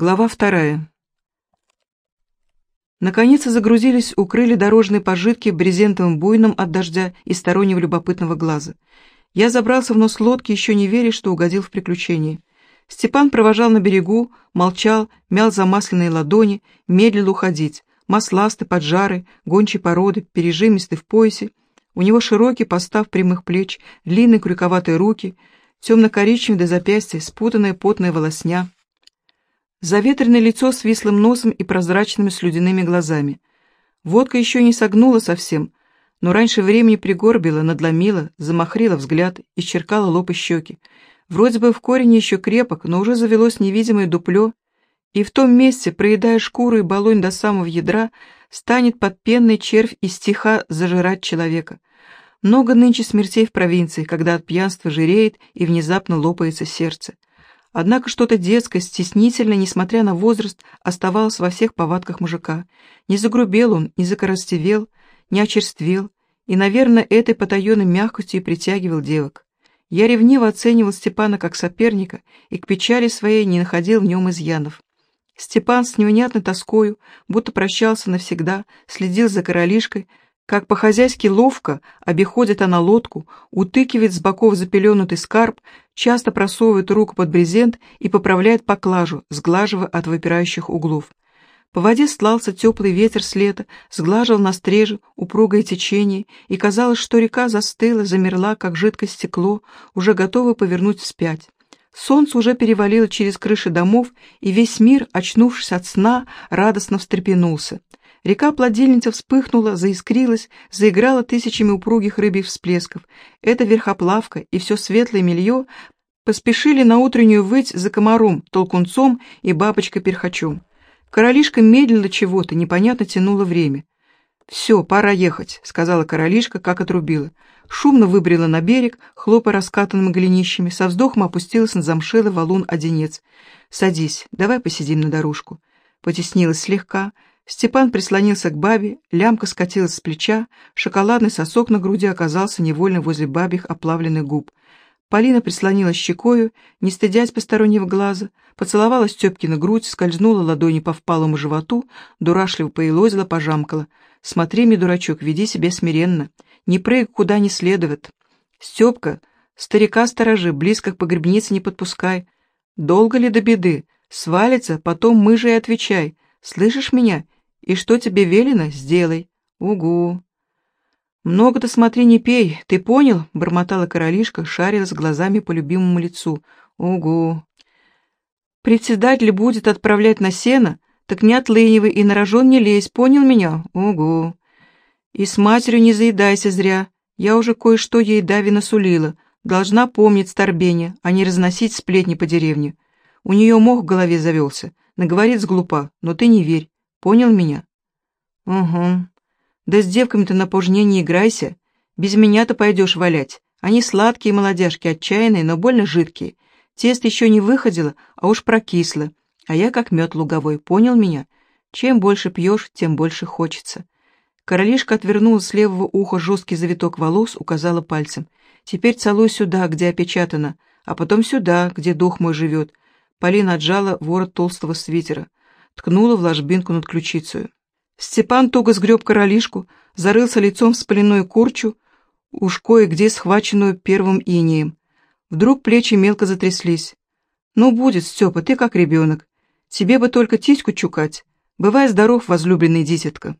Глава вторая. Наконец загрузились, укрыли дорожные пожитки брезентовым буйном от дождя и стороннего любопытного глаза. Я забрался в нос лодки, еще не веря, что угодил в приключение. Степан провожал на берегу, молчал, мял замасленные ладони, медлил уходить. Масластый, поджарый, гончей породы, пережимистый в поясе. У него широкий постав прямых плеч, длинные крюковатые руки, темно-коричневые до запястья, спутанная потная волосня — Заветренное лицо с вислым носом и прозрачными слюдяными глазами. Водка еще не согнула совсем, но раньше времени пригорбила, надломила, замахрила взгляд, исчеркала лоб и щеки. Вроде бы в корень еще крепок, но уже завелось невидимое дупло, и в том месте, проедая шкуру и баллонь до самого ядра, станет подпенный червь и стиха зажирать человека. Много нынче смертей в провинции, когда от пьянства жиреет и внезапно лопается сердце. Однако что-то детское, стеснительное, несмотря на возраст, оставалось во всех повадках мужика. Не загрубел он, не закоростевел, не очерствел, и, наверное, этой потаенной мягкостью и притягивал девок. Я ревниво оценивал Степана как соперника и к печали своей не находил в нем изъянов. Степан с невнятной тоскою, будто прощался навсегда, следил за королишкой, как по-хозяйски ловко обиходит она лодку, утыкивает с боков запеленутый скарб, часто просовывает руку под брезент и поправляет поклажу, сглаживая от выпирающих углов. По воде слался теплый ветер с лета, сглаживал на стреже упругое течение, и казалось, что река застыла, замерла, как жидкое стекло, уже готова повернуть вспять. Солнце уже перевалило через крыши домов, и весь мир, очнувшись от сна, радостно встрепенулся. Река-плодильница вспыхнула, заискрилась, заиграла тысячами упругих рыбьих всплесков. Эта верхоплавка и все светлое мелье поспешили на утреннюю выть за комаром, толкунцом и бабочкой-перхачом. Королишка медленно чего-то, непонятно тянула время. «Все, пора ехать», — сказала королишка, как отрубила. Шумно выбрела на берег, хлопая раскатанными голенищами, со вздохом опустилась на замшелый валун одинец. «Садись, давай посидим на дорожку». Потеснилась слегка, — Степан прислонился к бабе, лямка скатилась с плеча, шоколадный сосок на груди оказался невольно возле бабьих оплавленных губ. Полина прислонилась щекою, не стыдясь постороннего глаза, поцеловала Степкина грудь, скользнула ладони по впалому животу, дурашливо поелозила, пожамкала. «Смотри, мне, дурачок, веди себя смиренно. Не прыгай куда не следует. Степка, старика сторожи, близко к погребнице не подпускай. Долго ли до беды? Свалится, потом мы же и отвечай. Слышишь меня? И что тебе велено, сделай. Угу. Много-то смотри, не пей, ты понял? Бормотала королишка, шарилась глазами по любимому лицу. Угу. Председатель будет отправлять на сено, так не отлынивай и на рожон не лезь, понял меня? Угу. И с матерью не заедайся зря. Я уже кое-что ей Дави насулила. Должна помнить старбение, а не разносить сплетни по деревне. У нее мох в голове завелся. Наговорит сглупа, но ты не верь. Понял меня? Угу. Да с девками-то на пожне не играйся. Без меня-то пойдешь валять. Они сладкие молодяжки, отчаянные, но больно жидкие. Тесто еще не выходило, а уж прокисло. А я как мед луговой, понял меня? Чем больше пьешь, тем больше хочется. Королишка отвернула с левого уха жесткий завиток волос, указала пальцем. Теперь целуй сюда, где опечатано, а потом сюда, где дух мой живет. Полина отжала ворот толстого свитера ткнула в ложбинку над ключицей. Степан туго сгреб королишку, зарылся лицом в спаленную курчу, уж кое-где схваченную первым инеем. Вдруг плечи мелко затряслись. «Ну, будет, Степа, ты как ребенок. Тебе бы только титьку чукать. Бывай здоров, возлюбленный дитятка».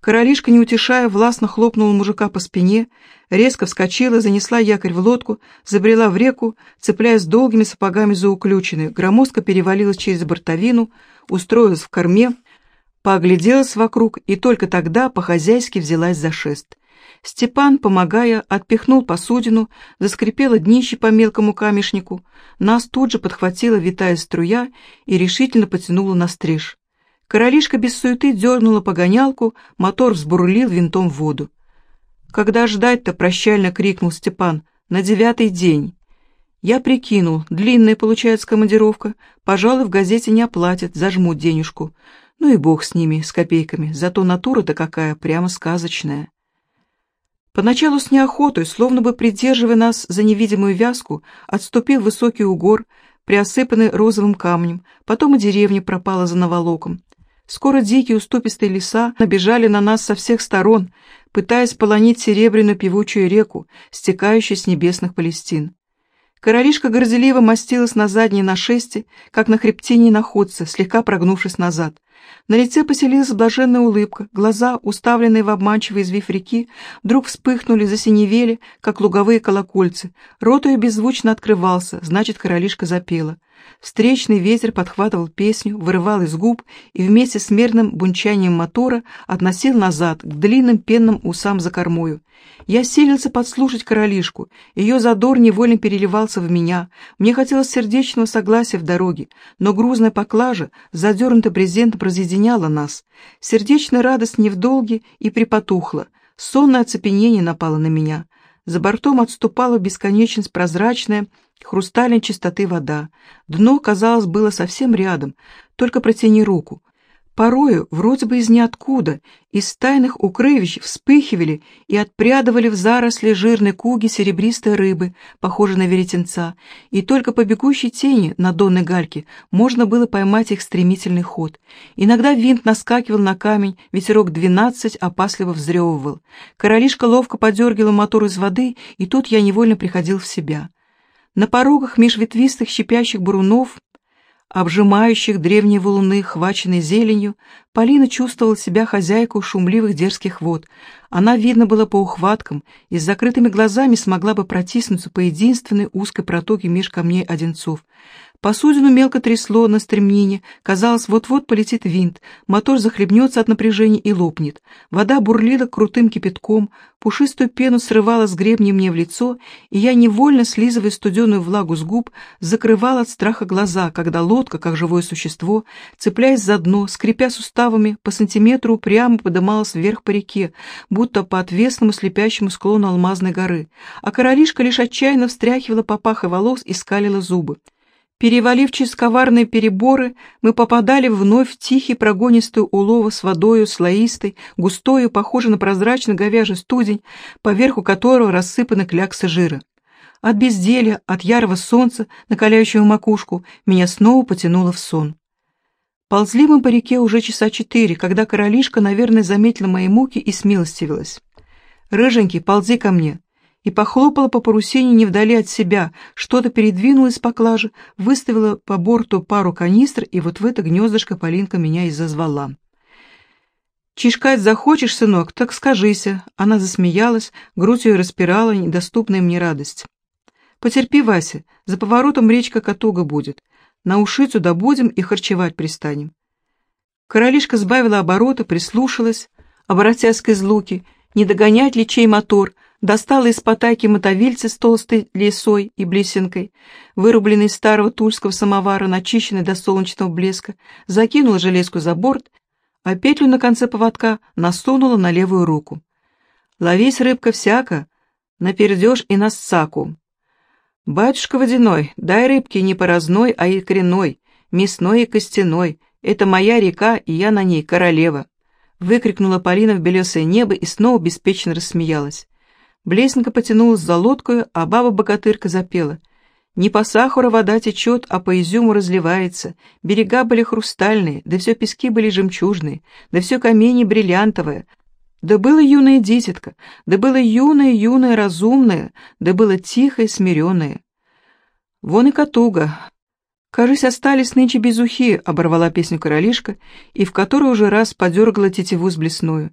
Королишка, не утешая, властно хлопнула мужика по спине, резко вскочила, занесла якорь в лодку, забрела в реку, цепляясь долгими сапогами за уключины, громоздко перевалилась через бортовину, устроилась в корме, поогляделась вокруг и только тогда по-хозяйски взялась за шест. Степан, помогая, отпихнул посудину, заскрипело днище по мелкому камешнику, нас тут же подхватила витая струя и решительно потянула на стриж. Королишка без суеты дернула погонялку, мотор взбурлил винтом в воду. «Когда ждать-то?» — прощально крикнул Степан. «На девятый день». Я прикинул, длинная получается командировка, пожалуй, в газете не оплатят, зажмут денежку. Ну и бог с ними, с копейками, зато натура-то какая, прямо сказочная. Поначалу с неохотой, словно бы придерживая нас за невидимую вязку, отступил высокий угор, приосыпанной розовым камнем, потом и деревня пропала за наволоком. Скоро дикие уступистые леса набежали на нас со всех сторон, пытаясь полонить серебряную певучую реку, стекающую с небесных Палестин. Королишка горделиво мастилась на задней нашесте, как на хребтине находца, слегка прогнувшись назад. На лице поселилась блаженная улыбка, глаза, уставленные в обманчивый извив реки, вдруг вспыхнули, засиневели, как луговые колокольцы. Рот ее беззвучно открывался, значит, королишка запела. Встречный ветер подхватывал песню, вырывал из губ и вместе с мерным бунчанием мотора относил назад, к длинным пенным усам за кормою. Я селился подслушать королишку, ее задор невольно переливался в меня, мне хотелось сердечного согласия в дороге, но грузная поклажа, задернутый брезентом, разъединяла нас. Сердечная радость не и припотухла, сонное оцепенение напало на меня. За бортом отступала бесконечность прозрачная, хрустальной чистоты вода. Дно, казалось, было совсем рядом, только протяни руку. Порою, вроде бы из ниоткуда, из тайных укрывищ вспыхивали и отпрядывали в заросли жирной куги серебристой рыбы, похожей на веретенца, и только по бегущей тени на донной гальке можно было поймать их стремительный ход. Иногда винт наскакивал на камень, ветерок двенадцать опасливо взрёвывал. Королишка ловко подергивала мотор из воды, и тут я невольно приходил в себя. На порогах меж ветвистых щипящих бурунов обжимающих древние валуны, хваченные зеленью, Полина чувствовала себя хозяйкой шумливых дерзких вод. Она, видно было по ухваткам, и с закрытыми глазами смогла бы протиснуться по единственной узкой протоке меж камней Одинцов. Посудину мелко трясло на стремнине, казалось, вот-вот полетит винт, мотор захлебнется от напряжения и лопнет. Вода бурлила крутым кипятком, пушистую пену срывала с гребней мне в лицо, и я, невольно слизывая студеную влагу с губ, закрывала от страха глаза, когда лодка, как живое существо, цепляясь за дно, скрипя суставами, по сантиметру прямо подымалась вверх по реке, будто по отвесному слепящему склону алмазной горы, а королишка лишь отчаянно встряхивала попахой волос и скалила зубы. Перевалив через коварные переборы, мы попадали вновь в тихий прогонистый улова с водою слоистой, густою, похожей на прозрачный говяжий студень, поверху которого рассыпаны кляксы жира. От безделья, от ярого солнца, накаляющего макушку, меня снова потянуло в сон. Ползли мы по реке уже часа четыре, когда королишка, наверное, заметила мои муки и смилостивилась. «Рыженький, ползи ко мне!» И похлопала по парусине не вдали от себя, что-то передвинулось по клаже, выставила по борту пару канистр, и вот в это гнездышко Полинка меня и зазвала. «Чишкать захочешь, сынок, так скажися!» Она засмеялась, грудь ее распирала недоступная мне радость. «Потерпи, Вася, за поворотом речка Катуга будет. На ушицу добудем и харчевать пристанем». Королишка сбавила обороты, прислушалась, обратясь к излуке, не догонять ли чей мотор — достала из потайки мотовильцы с толстой лесой и блесенкой, вырубленной из старого тульского самовара, начищенной до солнечного блеска, закинула железку за борт, а петлю на конце поводка насунула на левую руку. «Ловись, рыбка, всяко, напердешь и на ссаку». «Батюшка водяной, дай рыбки не порозной, а и коренной, мясной и костяной. Это моя река, и я на ней королева». Выкрикнула Полина в белесое небо и снова беспечно рассмеялась. Блесенка потянулась за лодкою, а баба-богатырка запела. Не по сахару вода течет, а по изюму разливается. Берега были хрустальные, да все пески были жемчужные, да все камни бриллиантовое. Да было юное дитятка, да было юное-юное разумное, да было тихое смиренное. Вон и катуга. Кажись, остались нынче безухи, оборвала песню королишка, и в которой уже раз подергала тетиву с блесную.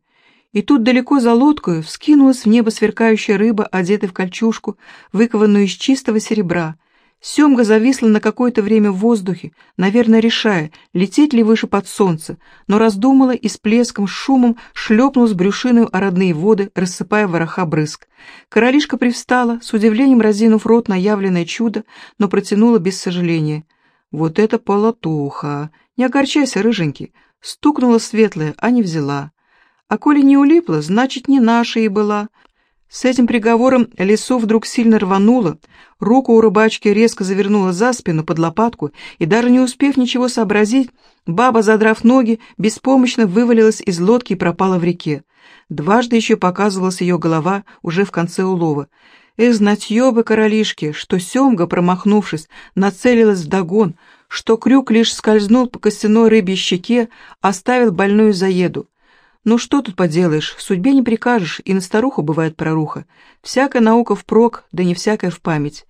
И тут далеко за лодкою вскинулась в небо сверкающая рыба, одетая в кольчужку, выкованную из чистого серебра. Семга зависла на какое-то время в воздухе, наверное, решая, лететь ли выше под солнце, но раздумала и с плеском, с шумом шлепнулась брюшиной о родные воды, рассыпая вороха брызг. Королишка привстала, с удивлением разинув рот на явленное чудо, но протянула без сожаления. «Вот это полотуха! Не огорчайся, рыженький!» Стукнула светлая, а не взяла. А коли не улипла, значит, не наша и была. С этим приговором лесу вдруг сильно рвануло, руку у рыбачки резко завернула за спину под лопатку, и даже не успев ничего сообразить, баба, задрав ноги, беспомощно вывалилась из лодки и пропала в реке. Дважды еще показывалась ее голова уже в конце улова. Эх, знатье бы королишки, что семга, промахнувшись, нацелилась вдогон, что крюк лишь скользнул по костяной рыбьей щеке, оставил больную заеду. Ну что тут поделаешь, судьбе не прикажешь, и на старуху бывает проруха. Всякая наука впрок, да не всякая в память.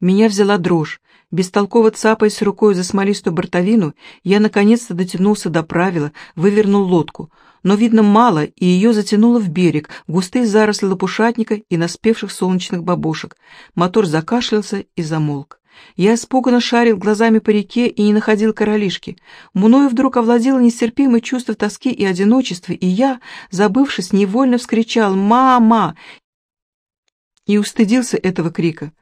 Меня взяла дрожь. Бестолково цапаясь рукой за смолистую бортовину, я наконец-то дотянулся до правила, вывернул лодку. Но, видно, мало, и ее затянуло в берег, густые заросли лопушатника и наспевших солнечных бабушек. Мотор закашлялся и замолк. Я испуганно шарил глазами по реке и не находил королишки. Мною вдруг овладело нестерпимое чувство тоски и одиночества, и я, забывшись, невольно вскричал «Мама!» и устыдился этого крика.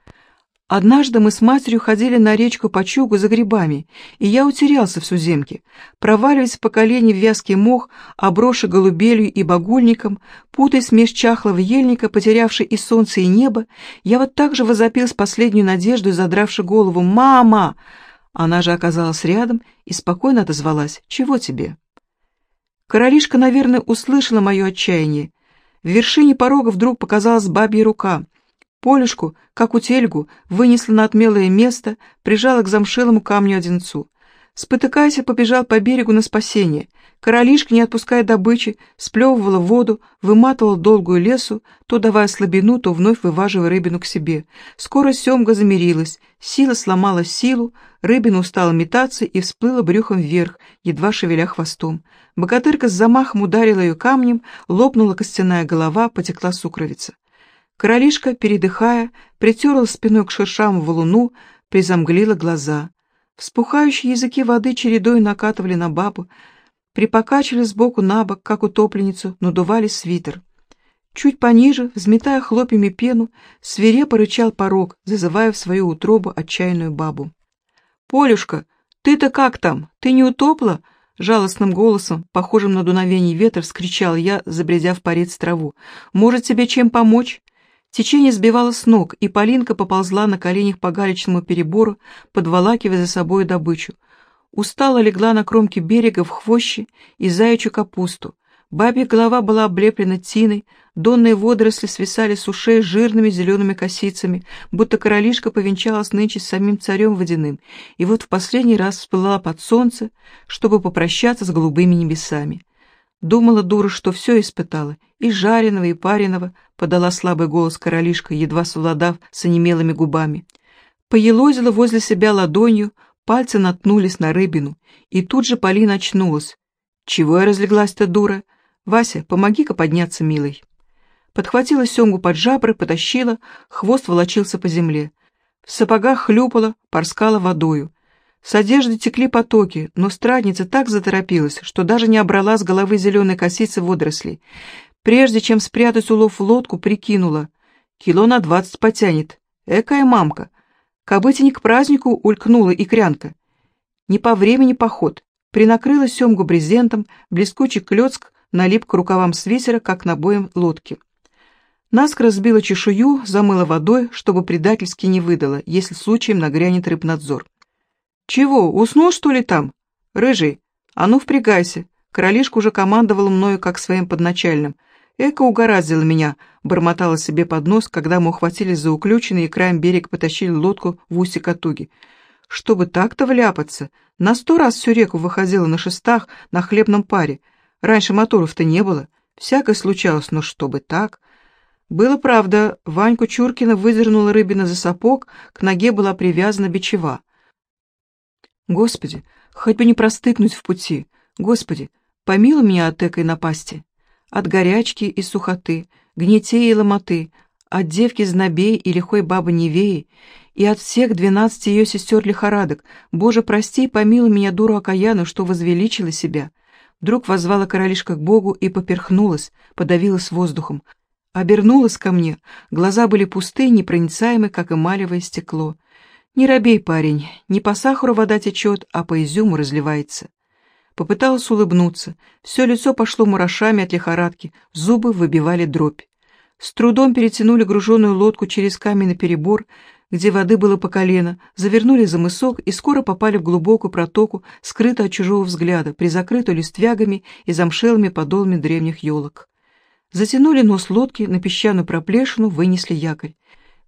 Однажды мы с матерью ходили на речку по чугу за грибами, и я утерялся в суземке. Проваливаясь по колени в вязкий мох, оброши голубелью и багульником, путаясь меж чахлого ельника, потерявший и солнце, и небо, я вот так же возопил с последней надеждой, задравши голову «Мама!». Она же оказалась рядом и спокойно отозвалась «Чего тебе?». Королишка, наверное, услышала мое отчаяние. В вершине порога вдруг показалась бабья рука — Полюшку, как утельгу, вынесла на отмелое место, прижала к замшелому камню одинцу. Спотыкаясь, побежал по берегу на спасение. Королишка, не отпуская добычи, сплевывала воду, выматывала долгую лесу, то давая слабину, то вновь вываживая рыбину к себе. Скоро семга замерилась, сила сломала силу, рыбина устала метаться и всплыла брюхом вверх, едва шевеля хвостом. Богатырка с замахом ударила ее камнем, лопнула костяная голова, потекла сукровица. Королишка, передыхая, притерла спиной к шершавому валуну, призамглила глаза. Вспухающие языки воды чередой накатывали на бабу, припокачивали сбоку на бок, как утопленницу, надували свитер. Чуть пониже, взметая хлопьями пену, свирепо рычал порог, зазывая в свою утробу отчаянную бабу. «Полюшка, ты-то как там? Ты не утопла?» Жалостным голосом, похожим на дуновение ветра, вскричал я, забредя в парец траву. «Может, тебе чем помочь?» Течение сбивало с ног, и Полинка поползла на коленях по галечному перебору, подволакивая за собой добычу. Устало легла на кромке берега в хвоще и заячью капусту. Бабья голова была облеплена тиной, донные водоросли свисали с ушей жирными зелеными косицами, будто королишка повенчалась нынче с самим царем водяным, и вот в последний раз всплыла под солнце, чтобы попрощаться с голубыми небесами. Думала дура, что все испытала, и жареного, и пареного, подала слабый голос королишка, едва совладав с онемелыми губами. Поелозила возле себя ладонью, пальцы наткнулись на рыбину, и тут же Полина очнулась. «Чего я разлеглась-то, дура? Вася, помоги-ка подняться, милый». Подхватила семгу под жабры, потащила, хвост волочился по земле. В сапогах хлюпала, порскала водою. С одежды текли потоки, но страдница так заторопилась, что даже не обрала с головы зеленой косицы водорослей. Прежде чем спрятать улов в лодку, прикинула. Кило на двадцать потянет. Экая мамка. Кобыте не к празднику улькнула и крянка. Не по времени поход. Принакрыла семгу брезентом, блескучий клёцк налип к рукавам свитера, как набоем лодки. Наскоро сбила чешую, замыла водой, чтобы предательски не выдала, если случаем нагрянет рыбнадзор. «Чего, уснул, что ли, там? Рыжий, а ну впрягайся. Королишка уже командовал мною как своим подначальным. Эко угораздило меня», — бормотала себе под нос, когда мы ухватились за уключенный и краем берег потащили лодку в устье Катуги. «Чтобы так-то вляпаться, на сто раз всю реку выходила на шестах на хлебном паре. Раньше моторов-то не было. Всякое случалось, но чтобы так...» Было правда, Ваньку Чуркина выдернула рыбина за сапог, к ноге была привязана бичева. Господи, хоть бы не простыкнуть в пути. Господи, помилуй меня от экой напасти. От горячки и сухоты, гнетей и ломоты, от девки знобей и лихой бабы Невеи, и от всех двенадцати ее сестер лихорадок. Боже, прости и помилуй меня, дуру окаяну, что возвеличила себя. Вдруг возвала королишка к Богу и поперхнулась, подавилась воздухом. Обернулась ко мне, глаза были пустые, непроницаемы, как эмалевое стекло. Не робей, парень, не по сахару вода течет, а по изюму разливается. Попыталась улыбнуться, все лицо пошло мурашами от лихорадки, зубы выбивали дробь. С трудом перетянули груженную лодку через каменный перебор, где воды было по колено, завернули за мысок и скоро попали в глубокую протоку, скрытую от чужого взгляда, призакрытую листвягами и замшелыми подолами древних елок. Затянули нос лодки на песчаную проплешину, вынесли якорь.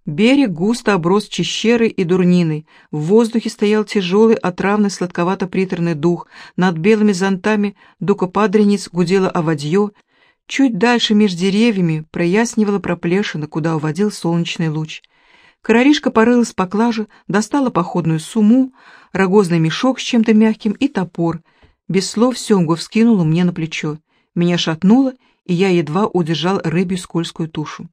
Берег густо оброс чещерой и дурниной, в воздухе стоял тяжелый отравный сладковато-приторный дух, над белыми зонтами дукопадрениц гудело оводье, чуть дальше между деревьями прояснивала проплешина, куда уводил солнечный луч. Королишка порылась по клаже, достала походную сумму, рогозный мешок с чем-то мягким и топор. Без слов семгу вскинула мне на плечо. Меня шатнуло, и я едва удержал рыбью скользкую тушу.